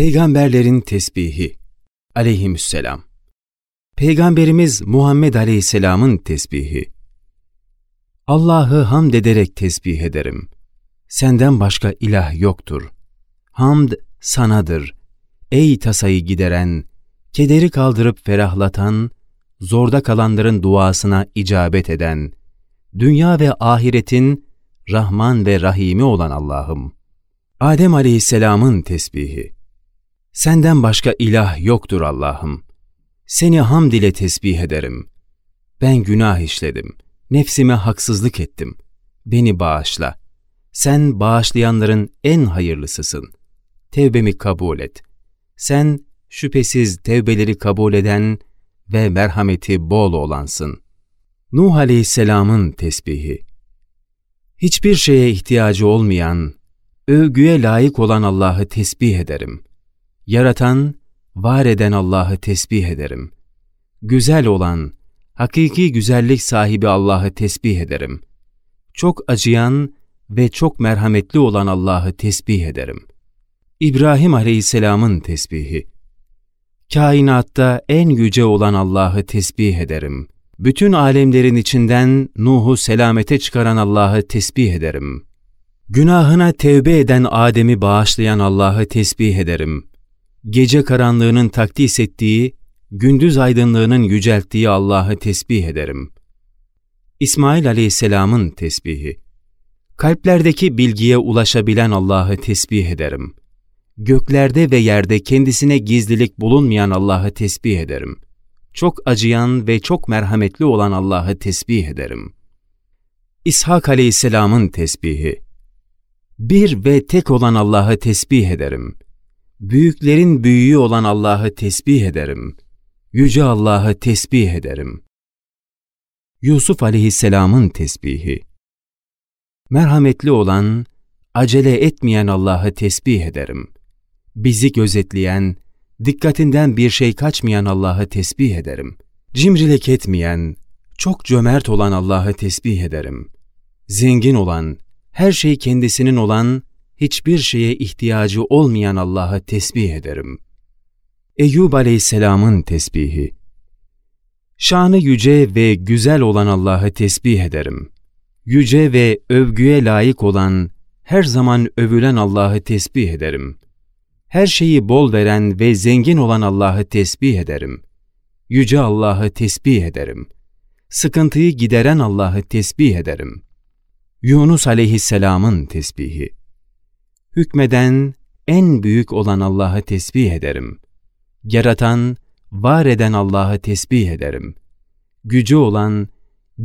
Peygamberlerin tesbihi aleyhisselam. Peygamberimiz Muhammed aleyhisselamın tesbihi. Allah'ı hamd ederek tesbih ederim. Senden başka ilah yoktur. Hamd sanadır. Ey tasayı gideren, kederi kaldırıp ferahlatan, zorda kalanların duasına icabet eden, dünya ve ahiretin Rahman ve Rahimi olan Allah'ım. Adem aleyhisselamın tesbihi. Senden başka ilah yoktur Allah'ım. Seni hamd ile tesbih ederim. Ben günah işledim. Nefsime haksızlık ettim. Beni bağışla. Sen bağışlayanların en hayırlısısın. Tevbemi kabul et. Sen şüphesiz tevbeleri kabul eden ve merhameti bol olansın. Nuh Aleyhisselam'ın tesbihi. Hiçbir şeye ihtiyacı olmayan, övgüye layık olan Allah'ı tesbih ederim. Yaratan, var eden Allah'ı tesbih ederim. Güzel olan, hakiki güzellik sahibi Allah'ı tesbih ederim. Çok acıyan ve çok merhametli olan Allah'ı tesbih ederim. İbrahim Aleyhisselam'ın tesbihi. Kainatta en yüce olan Allah'ı tesbih ederim. Bütün alemlerin içinden Nuh'u selamete çıkaran Allah'ı tesbih ederim. Günahına tevbe eden Adem'i bağışlayan Allah'ı tesbih ederim. Gece karanlığının takdis ettiği, gündüz aydınlığının yücelttiği Allah'ı tesbih ederim. İsmail Aleyhisselam'ın tesbihi. Kalplerdeki bilgiye ulaşabilen Allah'ı tesbih ederim. Göklerde ve yerde kendisine gizlilik bulunmayan Allah'ı tesbih ederim. Çok acıyan ve çok merhametli olan Allah'ı tesbih ederim. İshak Aleyhisselam'ın tesbihi. Bir ve tek olan Allah'ı tesbih ederim. Büyüklerin büyüğü olan Allah'ı tesbih ederim. Yüce Allah'ı tesbih ederim. Yusuf Aleyhisselam'ın tesbihi. Merhametli olan, acele etmeyen Allah'ı tesbih ederim. Bizi gözetleyen, dikkatinden bir şey kaçmayan Allah'ı tesbih ederim. Cimrilik etmeyen, çok cömert olan Allah'ı tesbih ederim. Zengin olan, her şey kendisinin olan, hiçbir şeye ihtiyacı olmayan Allah'ı tesbih ederim. Eyyub Aleyhisselam'ın tesbihi. Şanı yüce ve güzel olan Allah'ı tesbih ederim. Yüce ve övgüye layık olan, her zaman övülen Allah'ı tesbih ederim. Her şeyi bol veren ve zengin olan Allah'ı tesbih ederim. Yüce Allah'ı tesbih ederim. Sıkıntıyı gideren Allah'ı tesbih ederim. Yunus aleyhisselamın tesbihi. Hükmeden en büyük olan Allah'ı tesbih ederim. Yaratan, var eden Allah'ı tesbih ederim. Gücü olan,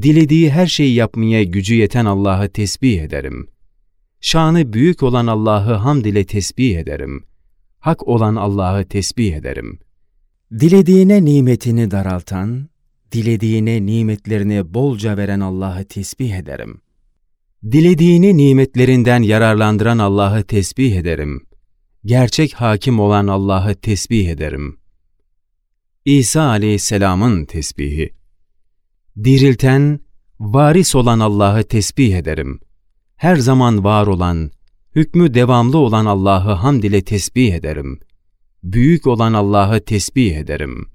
dilediği her şeyi yapmaya gücü yeten Allah'ı tesbih ederim. Şanı büyük olan Allah'ı hamd ile tesbih ederim. Hak olan Allah'ı tesbih ederim. Dilediğine nimetini daraltan, dilediğine nimetlerini bolca veren Allah'ı tesbih ederim. Dilediğini nimetlerinden yararlandıran Allah'ı tesbih ederim. Gerçek hakim olan Allah'ı tesbih ederim. İsa aleyhisselamın tesbihi. Dirilten, varis olan Allah'ı tesbih ederim. Her zaman var olan, hükmü devamlı olan Allah'ı hamd ile tesbih ederim. Büyük olan Allah'ı tesbih ederim.''